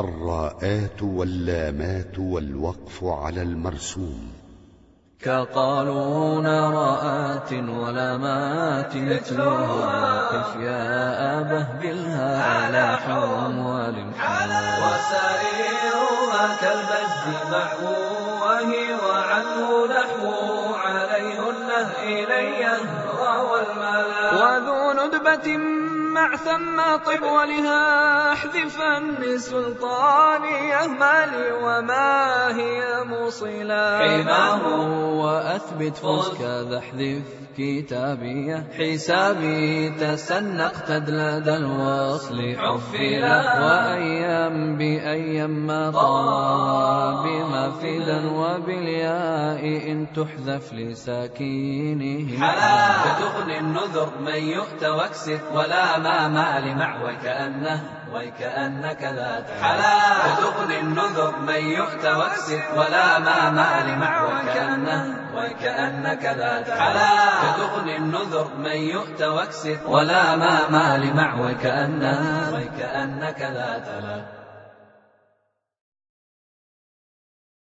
الراءات واللامات والوقف على المرسوم. كقالون راءات ولامات يتلوها قف يا أبه بالها على حوم وسائرها كالبز معه وهي وعنه نحو عليهن إلي روى الملا. وذو ندبة ثم طب ولها احذفا سلطاني مالي وما هي موصلا. حماه وأثبت فوزك ذا احذف كتابية حسابي تسنقت لدى الوصل حفلا. وأيام بأيام ما طاب بمفيدا وبالياء إن تحذف لساكينه. حلا فتغني النذر من يؤتى واكسف ولا ما مال مع وكأنه وكأنك لا حلا. فتغني النذر من يؤتى واكسف ولا ما مال مع وكأنه وكأنك لا حلا. فتغني النذر من يؤتى واكسف ولا ما مال مع وكأنه وكأنك لا تلا